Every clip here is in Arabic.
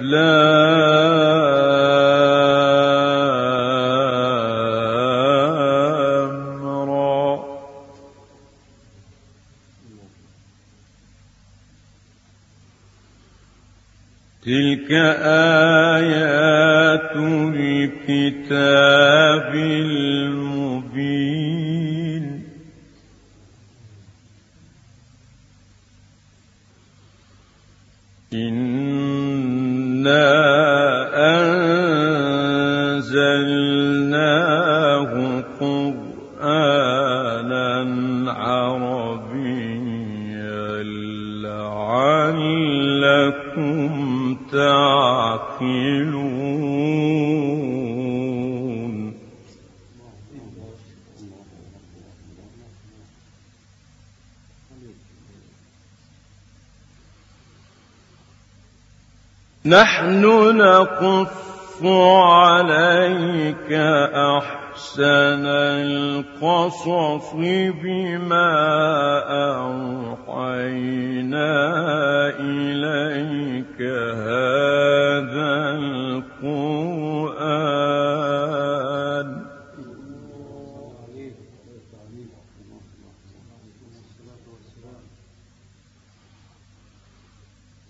لام. نحن نقص عليك أحسن القصص بما أوحينا إليك هذا القرآن.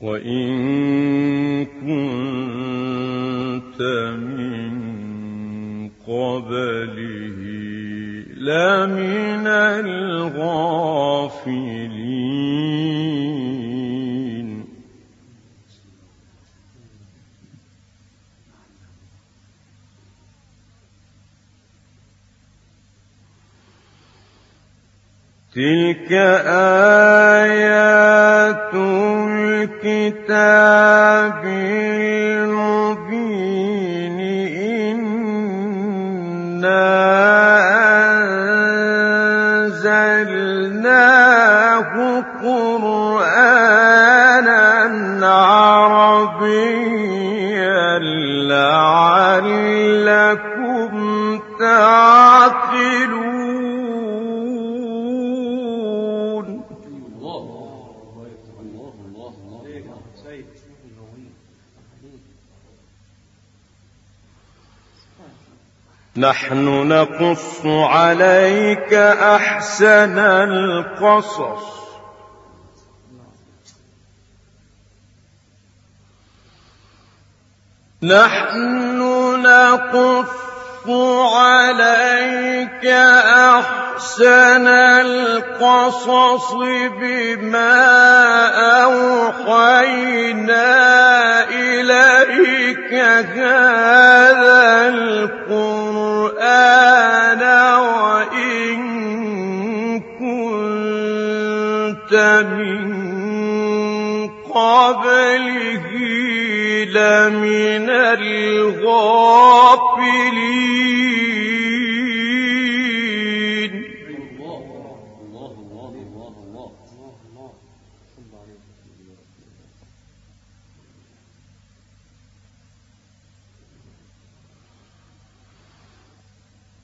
وإن قبله لمن الغافلين. تلك نحن نقص عليك أحسن القصص. نحن نقص عليك أحسن القصص بما أوحينا إليك هذا القرآن وإن كنت من قبله لمن الغافلين.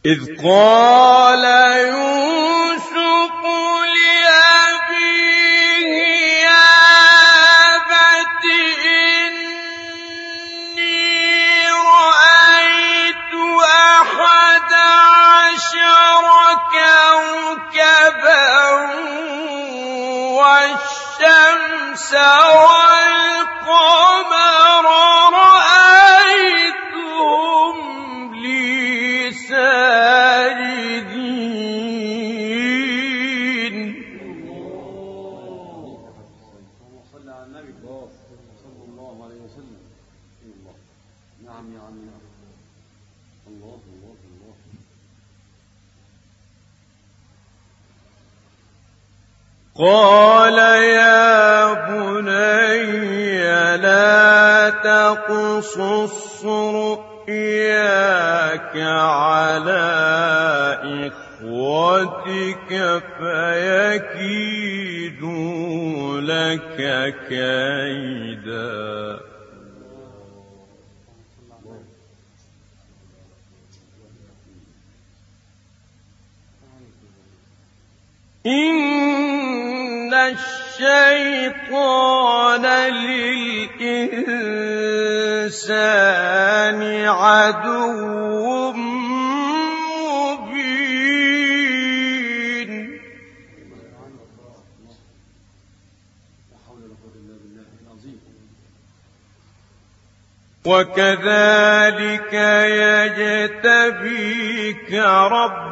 إذ قال يوسف لأبيه يا أبت إني رأيت أحد عشر كوكبا والشمس والقمر قال يا بني لا تقصص رؤياك على إخوتك فيكيدوا لك كيدا إن الشيطان للإنسان عدو مبين. وكذلك يجتبيك ربك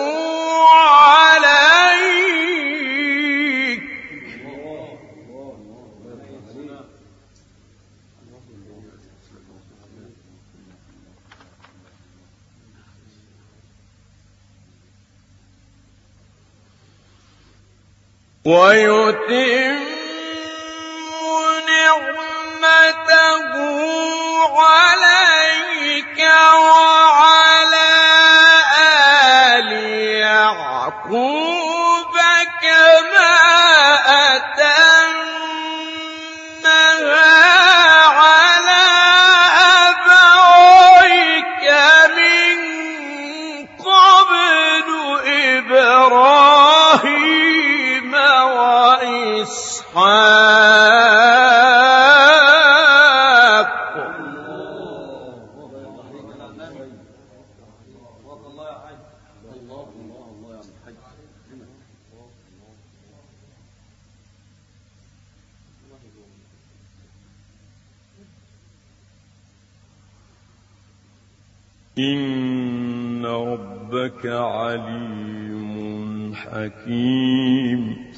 ويتم نعمته عليك وعلى آل يعقوب. إن ربك عليم حكيم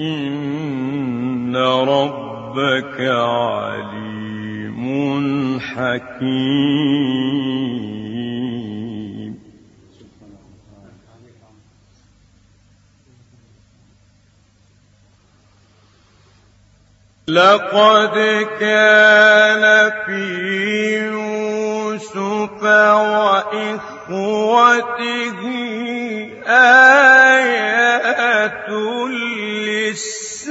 إن ربك عليم حكيم لقد كان في يوسف وإخوته آيات للسائلين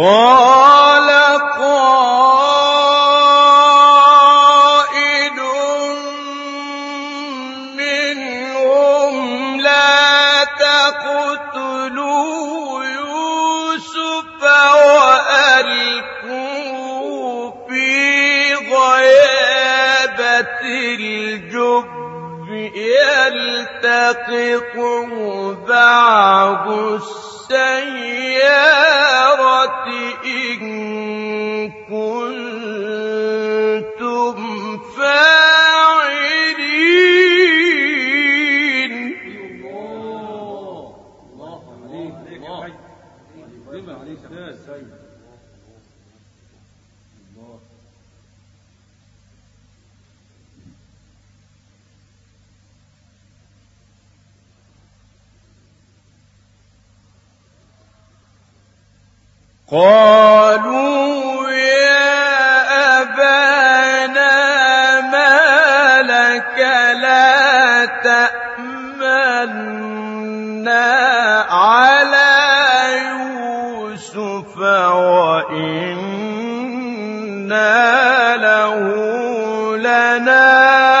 قال قائل منهم لا تقتلوا يوسف وألقوا في غيابة الجب يلتقطه بعض السنة السيارة إن قالوا يا أبانا ما لا تأمنا على يوسف وإنا له لناصحون.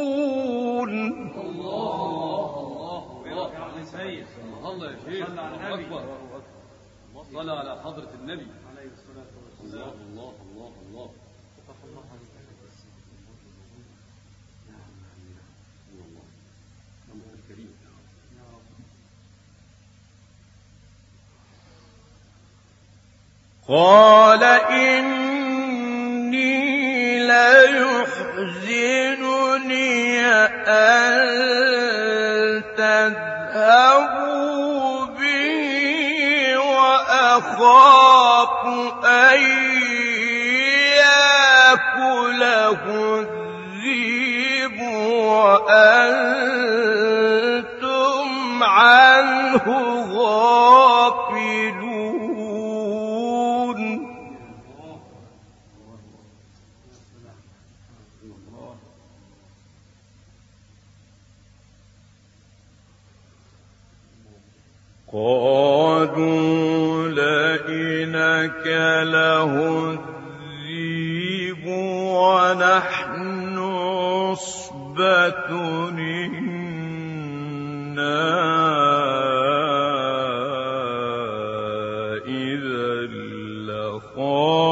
لحافظون الله الله الله يا شيخ الله اكبر على حضرة النبي عليه الصلاة والسلام الله الله الله الله قال ليحزنني أن تذهبوا بي وأخاف أن يأكله الذئب وأنتم عنه غافلون إنا إذا لخاسرون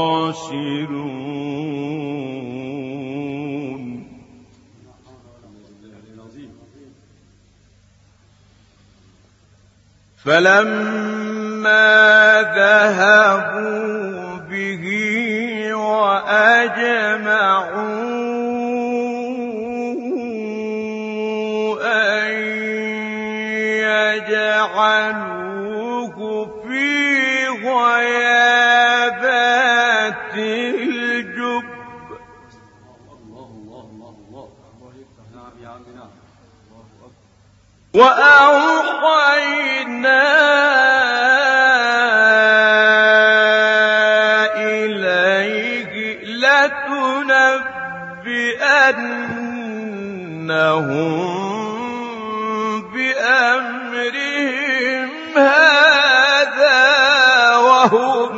فلما ذهبوا به وأجمعوا يجعلوه في غيابات الجب. وأوحينا إليه لتنبئنهم بأمرهم هذا وهم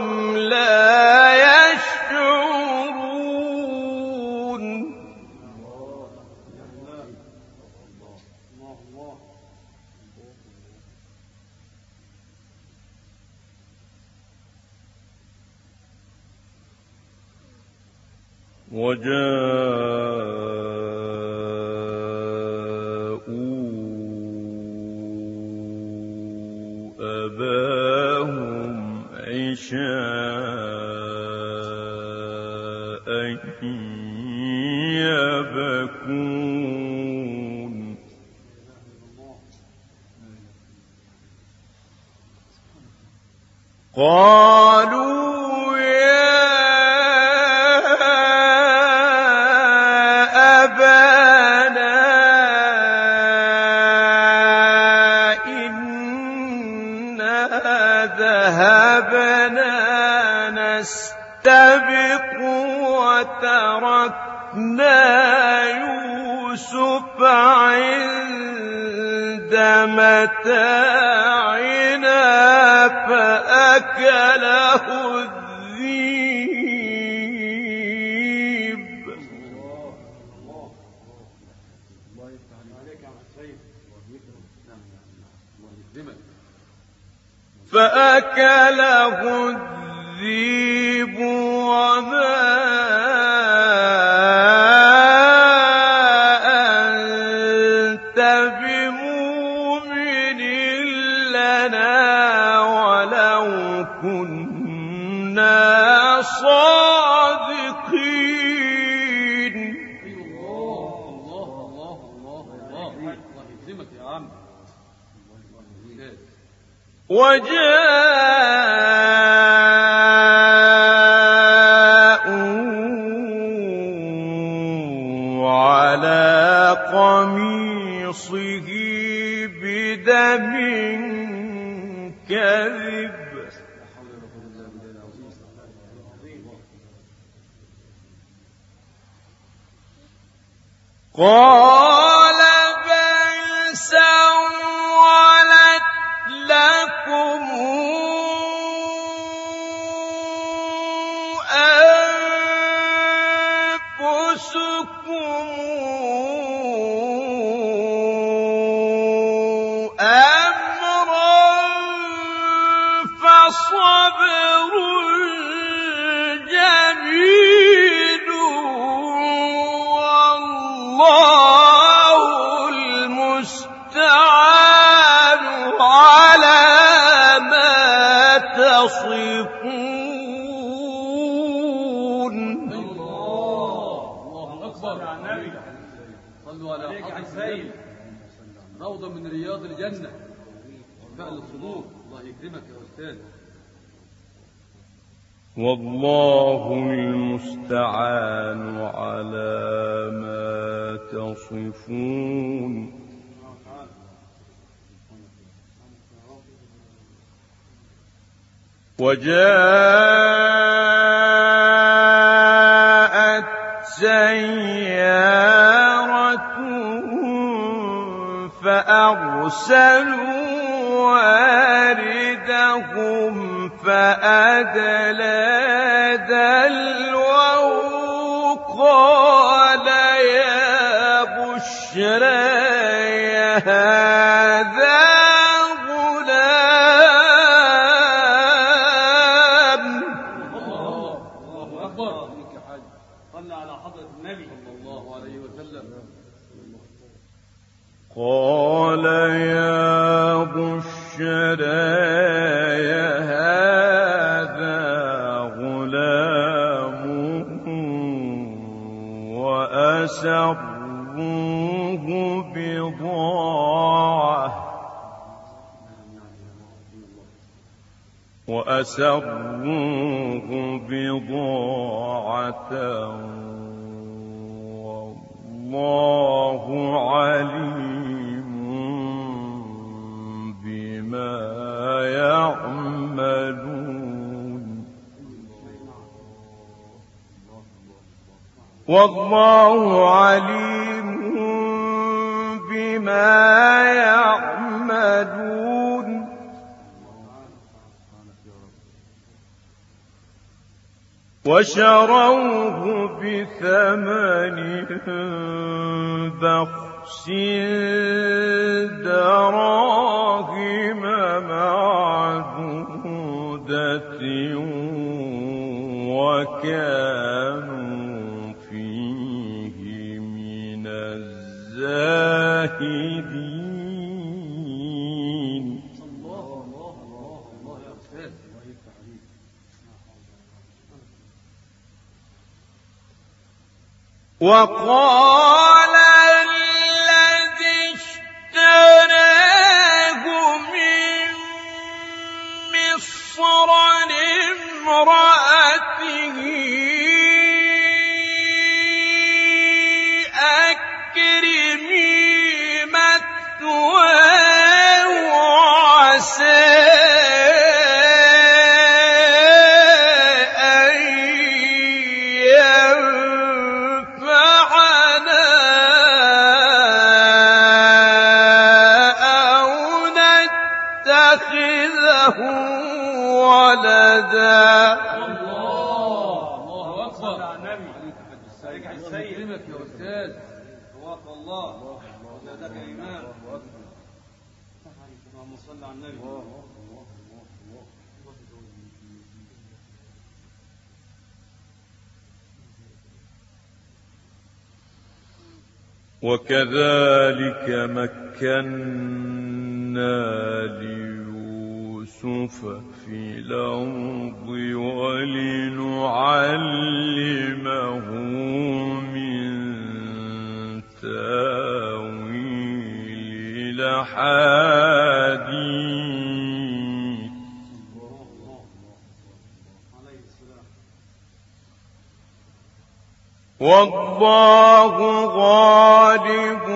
لنا ولو كنا صادقين وجاء قال والله المستعان على ما تصفون. وجاءت سيارة فأرسلوا واردهم فأدلى دلوه قال يا بشرى يا وسروه بضاعة. والله عليم بما يعملون. والله عليم وشروه بثمن بخس دراهم معدودة وكان وقال وكذلك مكنا ليوسف في الأرض ولنعلمه من تأويل الأحاديث. والله غالب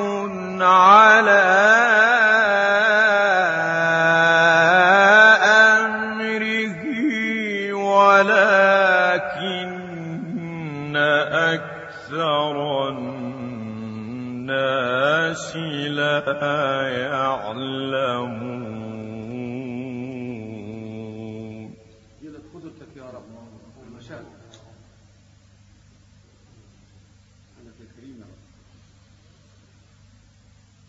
على أمره ولكن أكثر الناس لا يعلمون يقول لك قدرتك يا رب المشاهد عندك يا كريم يا رب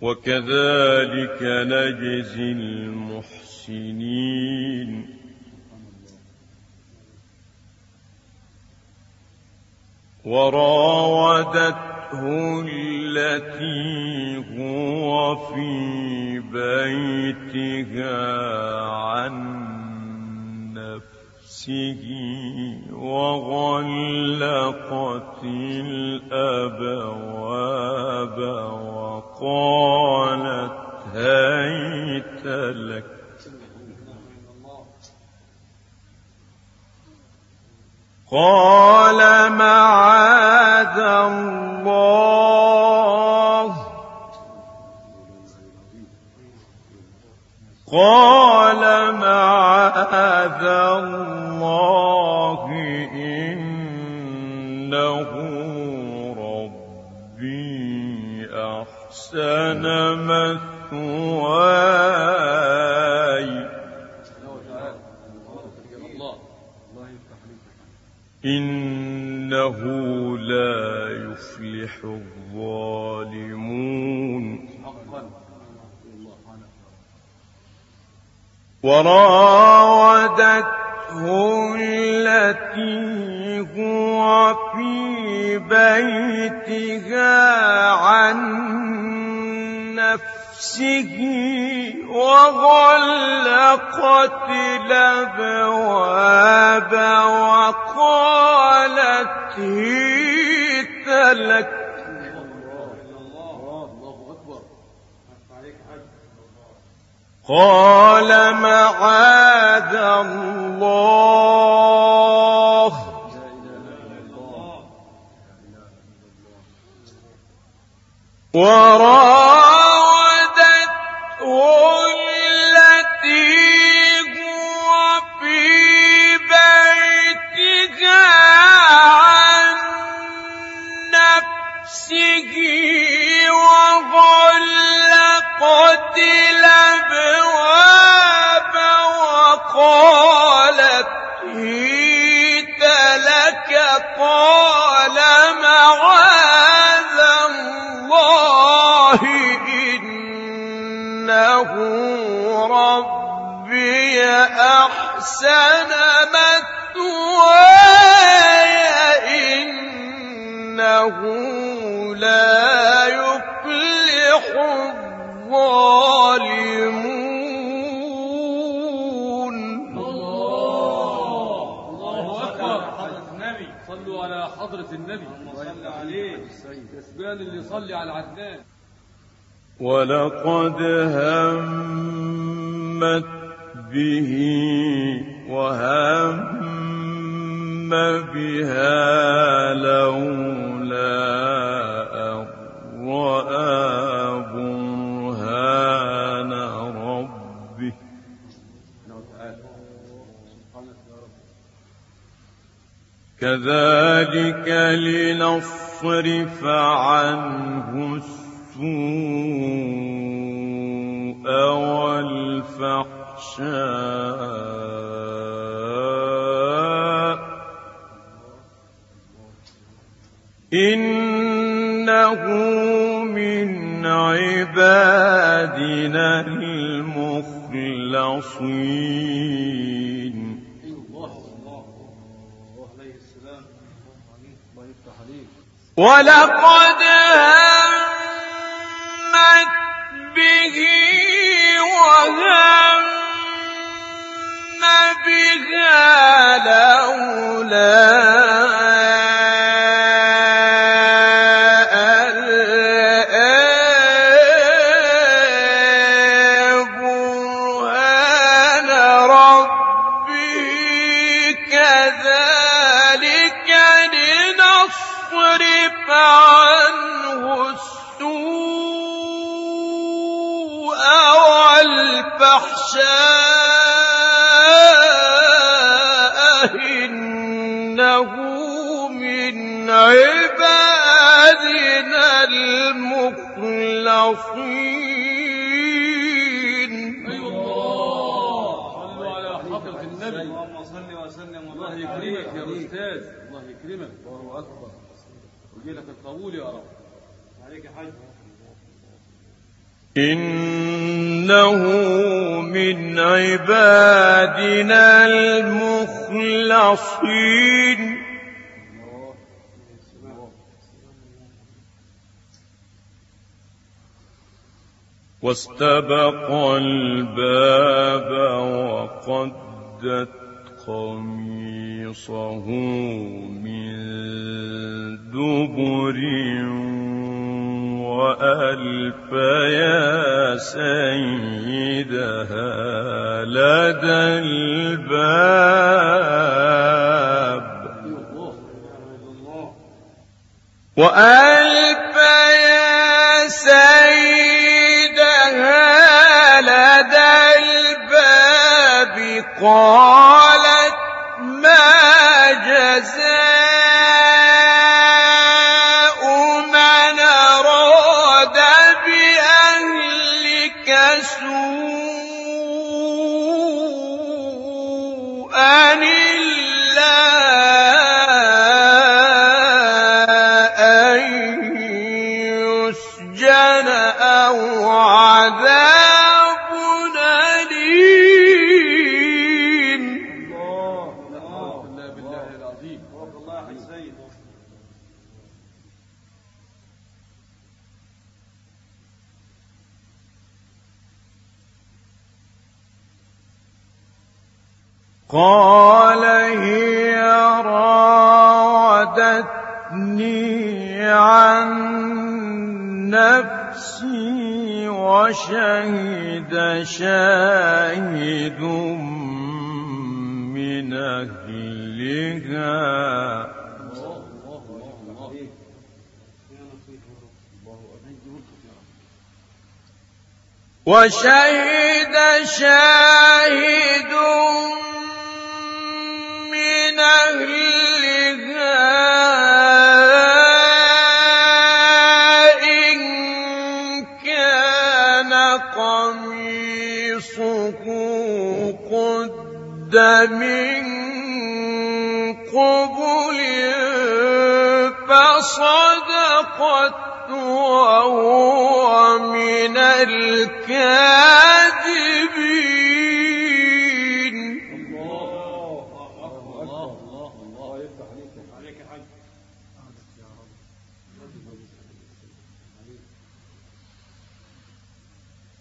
وكذلك نجزي المحسنين. وراودته التي هو في بيتها عن نفسه. وغلقت الأبواب وقالت هيت لك. قال معاذ الله. قال معاذ الله. قال معاذ الله. وراودته أحسن مثواي إنه لا يفلح الظالمون. الله أكبر حضرة النبي صلوا على حضرة النبي. اللهم صل عليه كسبان اللي يصلي على عدنان. ولقد همت به وهم بها لولا أن رأى برهان كذلك لنصرف عنه السوء والفحشاء إنه من عبادنا المخلصين ولقد همت به وهم بها لولا عبادنا المخلصين؟ أيوة الله صلوا على حضرة النبي اللهم صل وسلم الله يكرمك يا أستاذ الله يكرمك الله أكبر ويجي لك القبول يا رب عليك يا إنه من عبادنا المخلصين. واستبق الباب وقدت قميصه من دبر وألف يا سيدها لدى الباب. وألف يا سيدها قالت قال هي راودتني عن نفسي وشهد شاهد من أهلها. وشهد شاهد من قبل فصدقت وهو من الكاذبين الله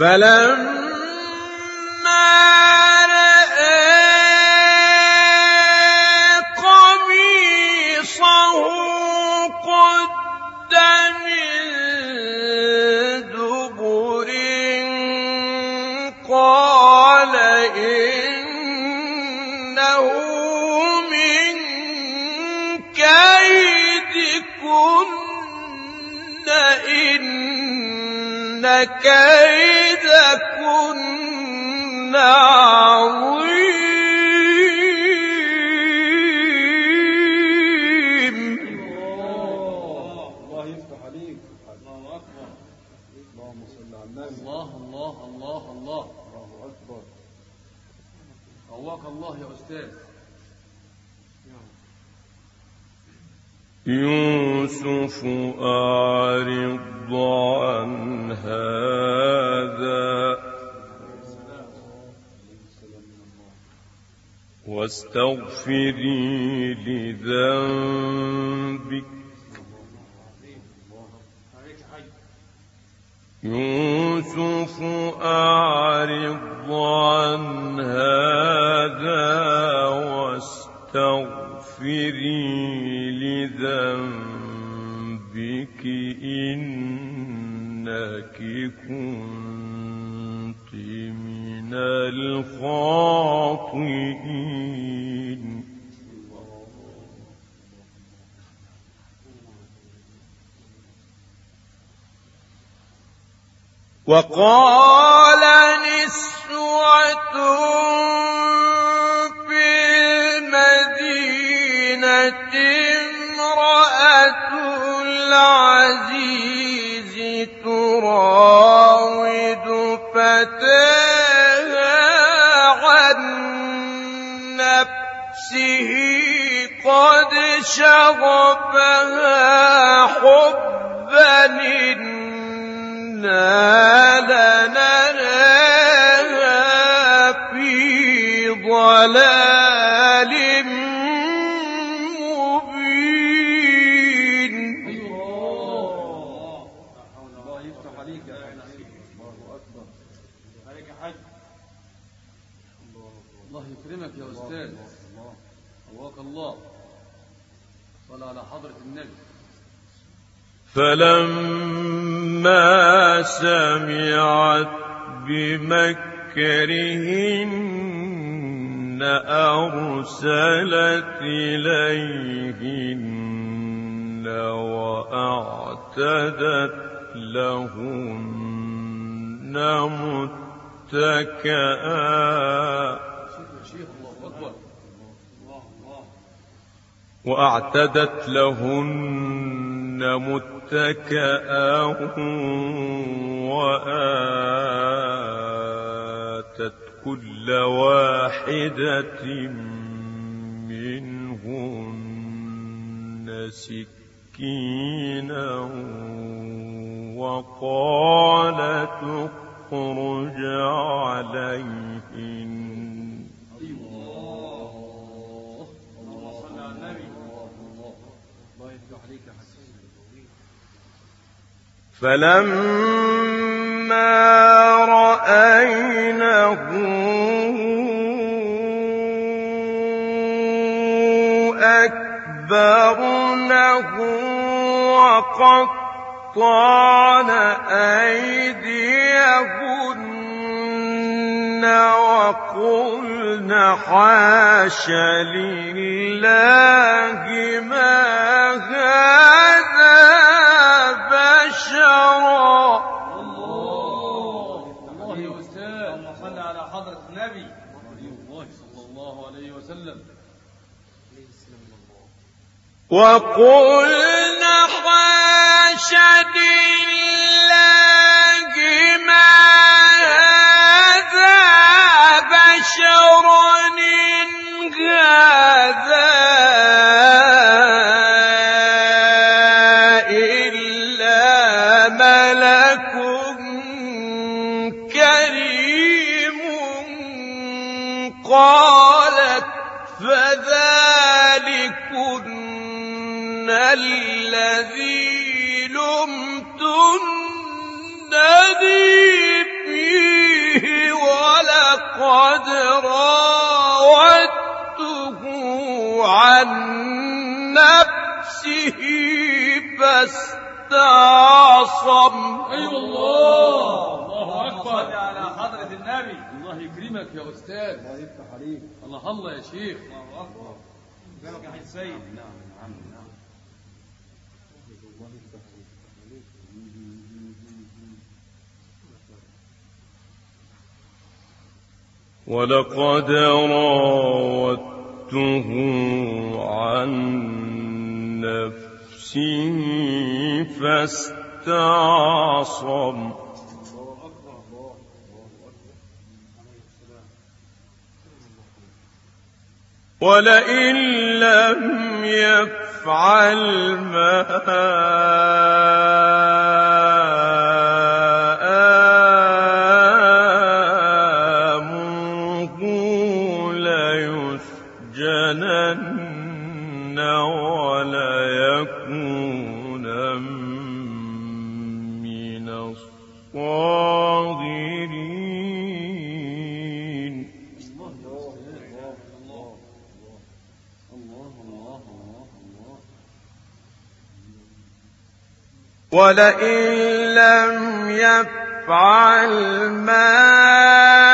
فلما رأى قميصه قد من دبر قال إنه من كيدكن إن كيدكن واستغفري وقال نسوة في المدينة امرأة العزيز تراود فتاها عن نفسه قد شغفها حبا إنا لنراها في ضلال مبين. الله الله يفتح عليك الله أكبر عليك حاج الله يكرمك يا أستاذ. قواك الله. على حضرة النبي. فلما سمعت بمكرهن أرسلت إليهن وأعتدت لهن متكئا شيخ يا شيخ الله أكبر وأعتدت لهن متكئا وآتت كل واحدة منهن سكينا وقالت اخرج عليهن الله اللهم صل على النبي الله يفتح عليك يا حسين فلما رأينه أكبرنه وقطعن أيديهن وقلن حاش لله ما هذا بشرا الله على حضرة النبي. صلى الله عليه وسلم. وقلنا حاشا لله ما هذا بشرا الذي لمتنني فيه ولقد راودته عن نفسه فاستعصم. أيوه الله الله أكبر. على حضرة النبي. الله يكرمك يا أستاذ. الله يفتح عليك. الله الله يا شيخ. الله أكبر. يكرمك يا حاج سيد نعم نعم نعم الله يفتح عليك ولقد راودته عن نفسه فاستعصم. ولئن لم يفعل ما ولئن لم يفعل ما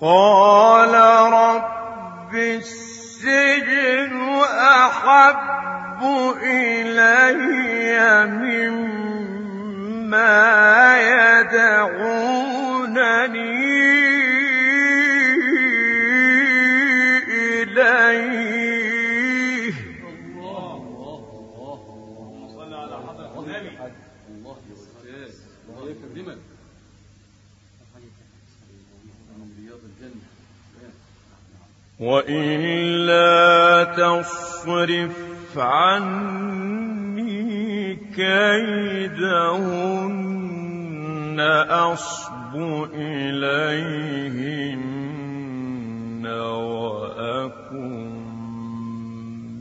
قال رب السجن أحب وإلا تصرف عني كيدهن أصب إليهن وأكن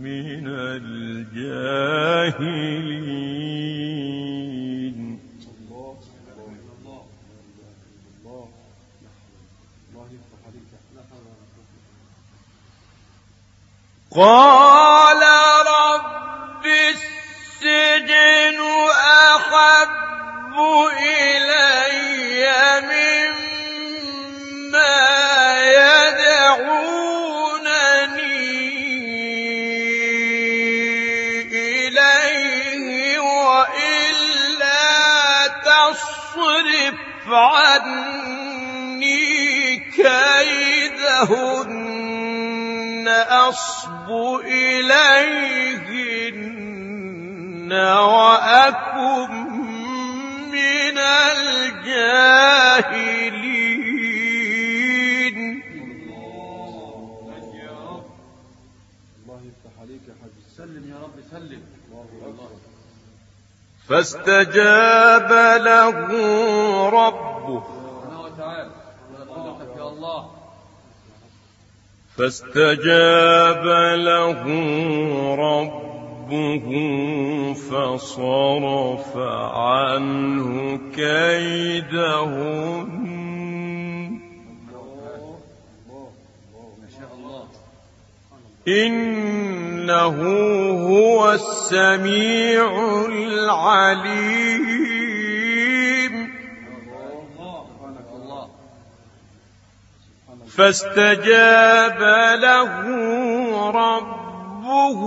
من الجاهلين الله الله الله الله يفتح عليك لا حول ولا قوة قال رب السجن أحب إلي مما يدعونني إليه وإلا تصرف عني كيدهن. أصب إليهن وأكن من الجاهلين. الله يفتح عليك يا حاج سلم يا رب سلم فاستجاب له ربه فاستجاب له ربه فصرف عنه الله إنه هو السميع العليم. فاستجاب له ربه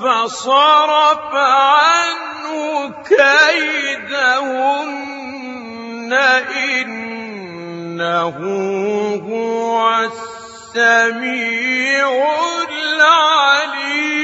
فصرف عنه كيدهن إنه هو السميع العليم.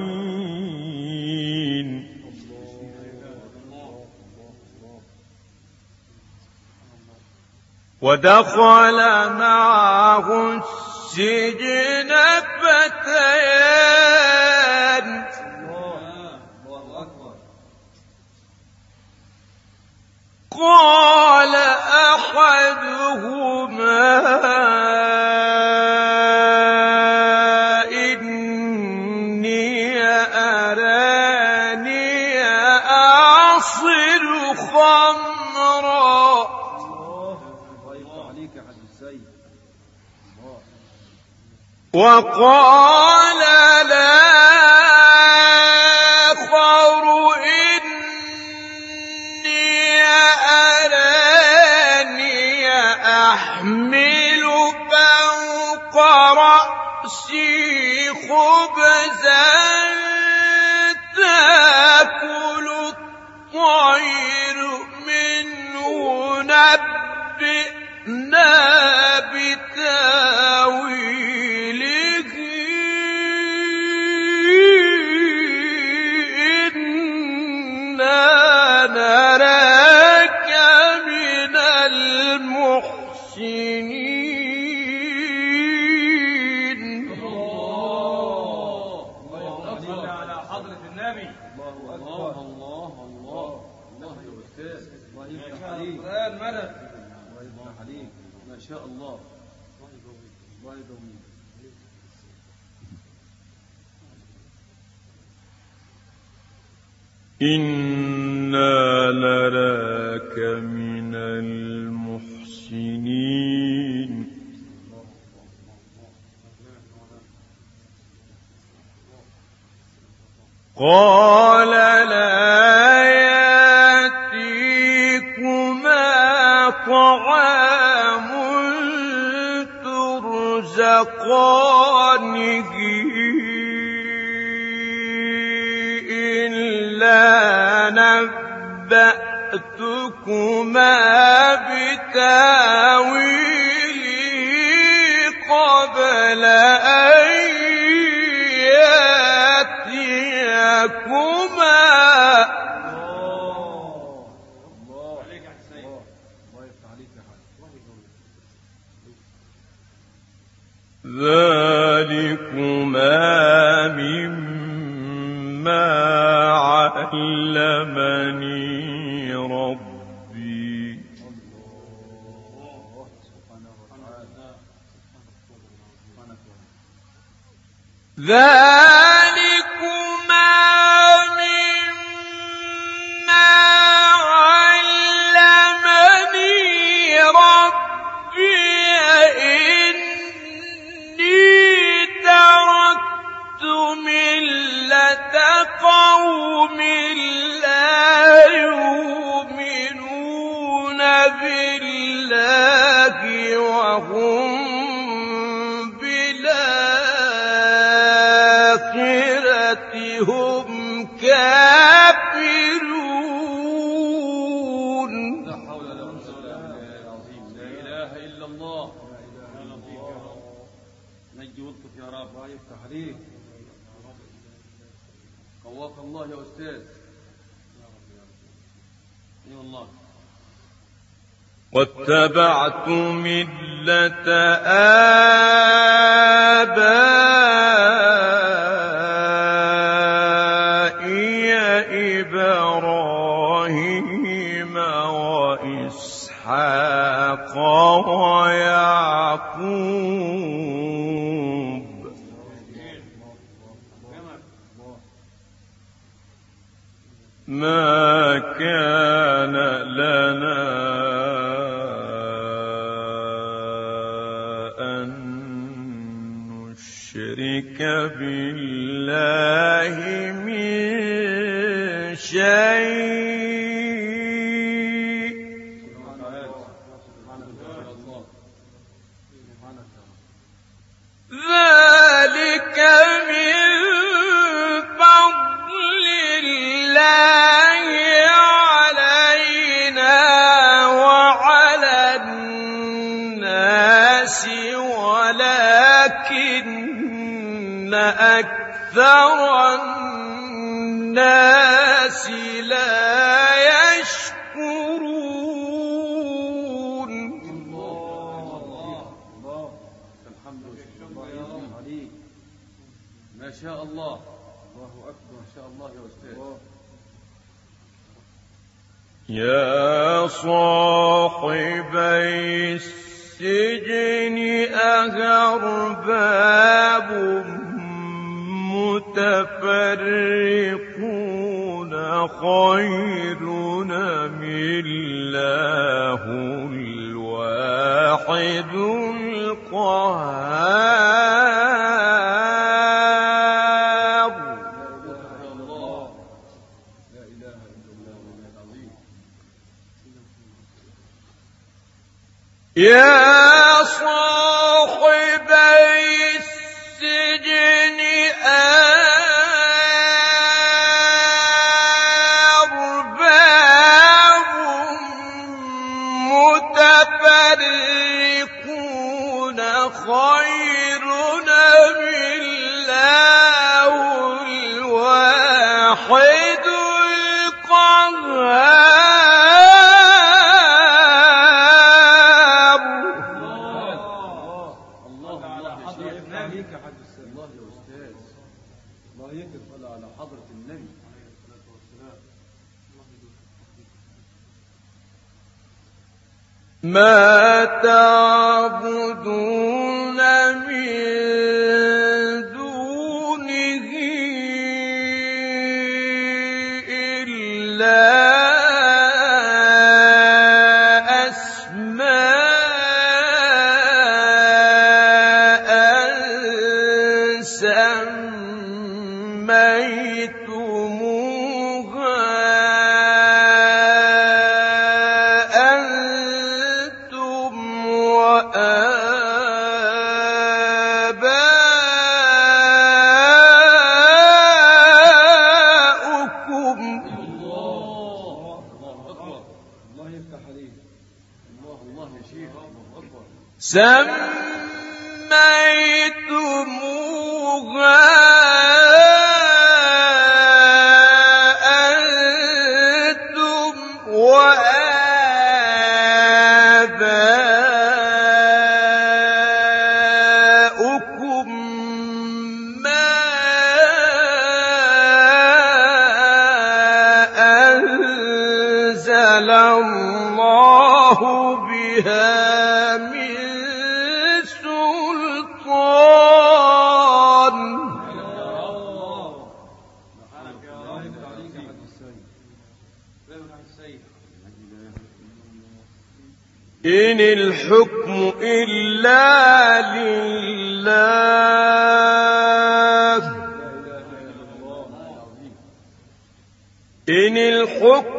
ودخل معه السجن فتيان قال أحدهما وقال ذلكما مما علمني ربي. ذلك واتبعت ملة آبائي إبراهيم وإسحاق ويعقوب. ما كان عليك يا الله يا أستاذ الله يكرم على حضرة النبي. عليه الصلاه والسلام ما تعبدون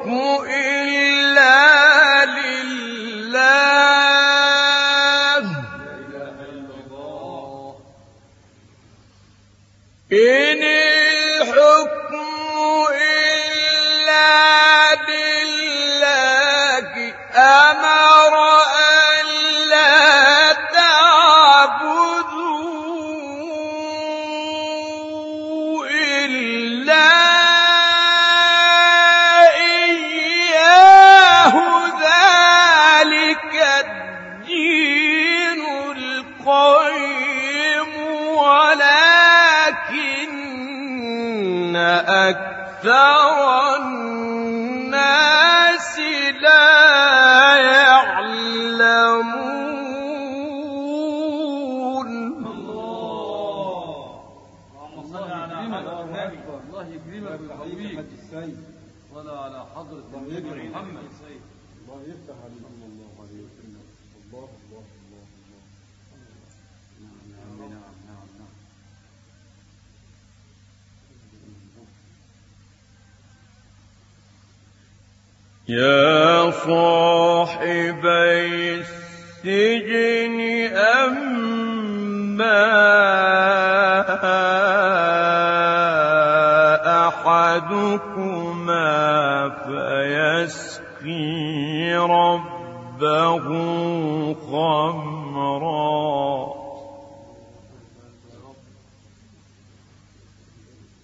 الحكم إلا لله. إلا يا صاحبي السجن أما أحدكما فيسقي ربه خمرا.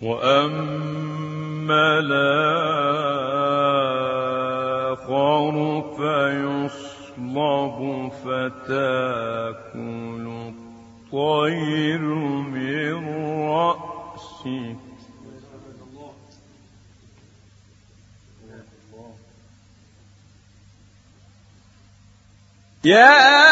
وأما الآخر فيصلب فتاكل الطير من رأسه. يا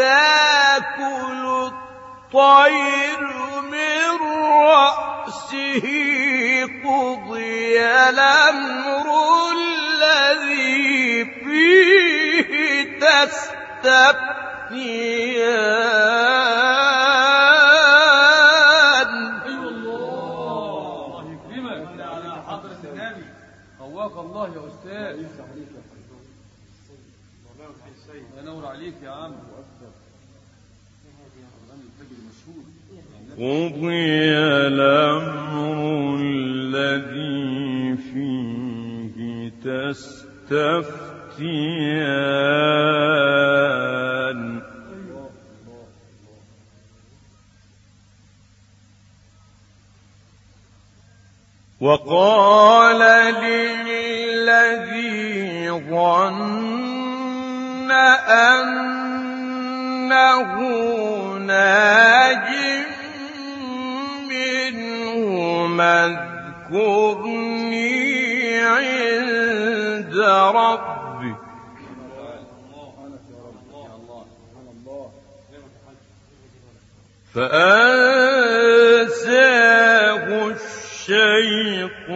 فتاكل الطير من رأسه قضي الأمر الذي فيه تستفتيان قضي الذي فيه تستفتيان ربي فأنساه الشيطان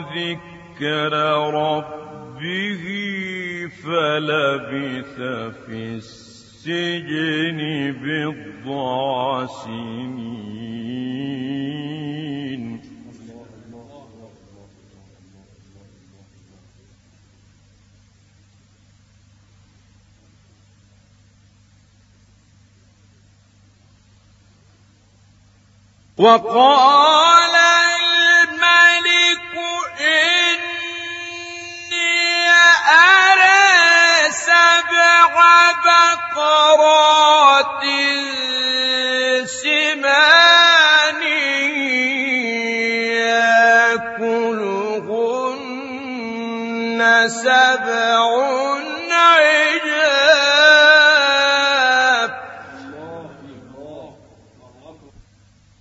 ذكر ربه فلبث في السجن بضع سنين. وقال الملك إني أرى سبع بقرات سمان يأكلهن سبع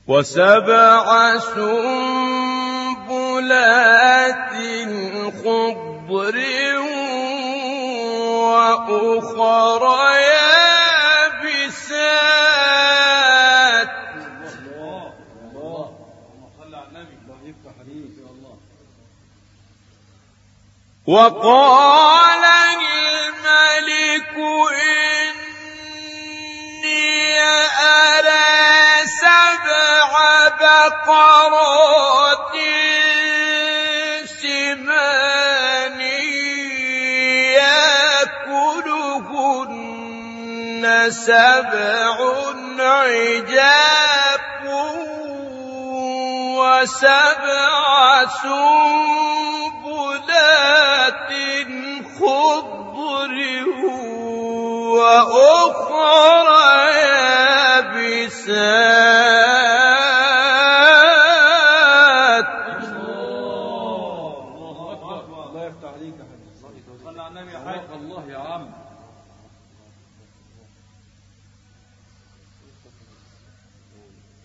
وسبع سنبلات خضر وأخر يابسات. الله الله وقال سبع عجاف وسبع سنبلات خضر وأخرى يابسات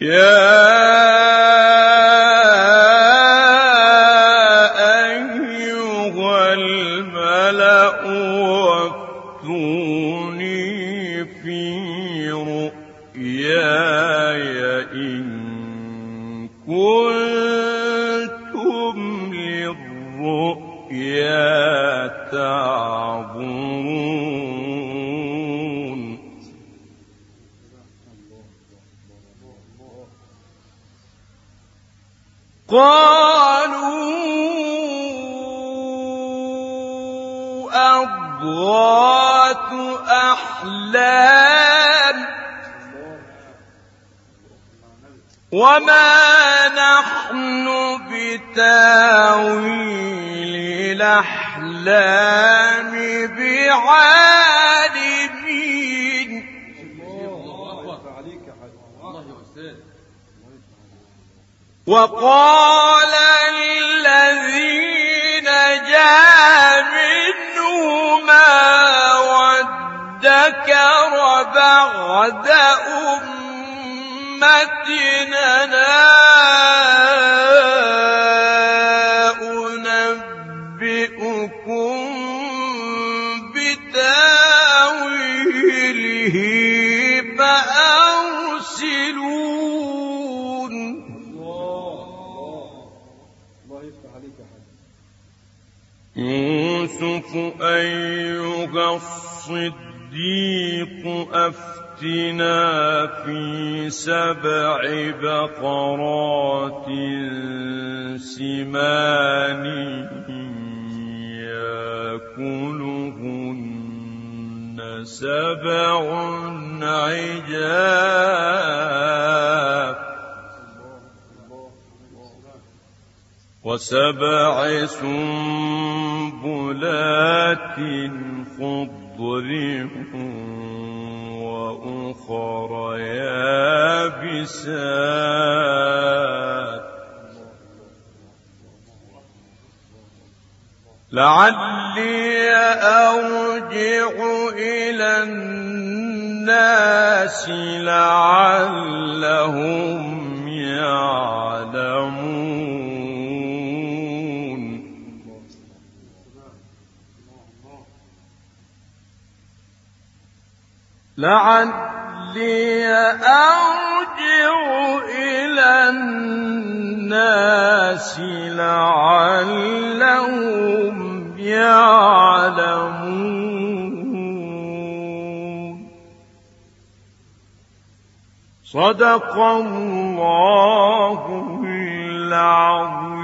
يا وما نحن بتاويل الأحلام بعالمين. وقال الذين جاء منهما وادكر بعد أمتنا أنبئكم بتأويله فأرسلون. يوسف أيها الصديق أفتنا في سبع بقرات سمان ياكلهن سبع عجاف وسبع سنبلات خضر وأخر يابسات لعلي أرجع إلى الناس لعلهم يعلمون. لعلي أرجع إلى الناس لعلهم يعلمون. صدق الله العظيم.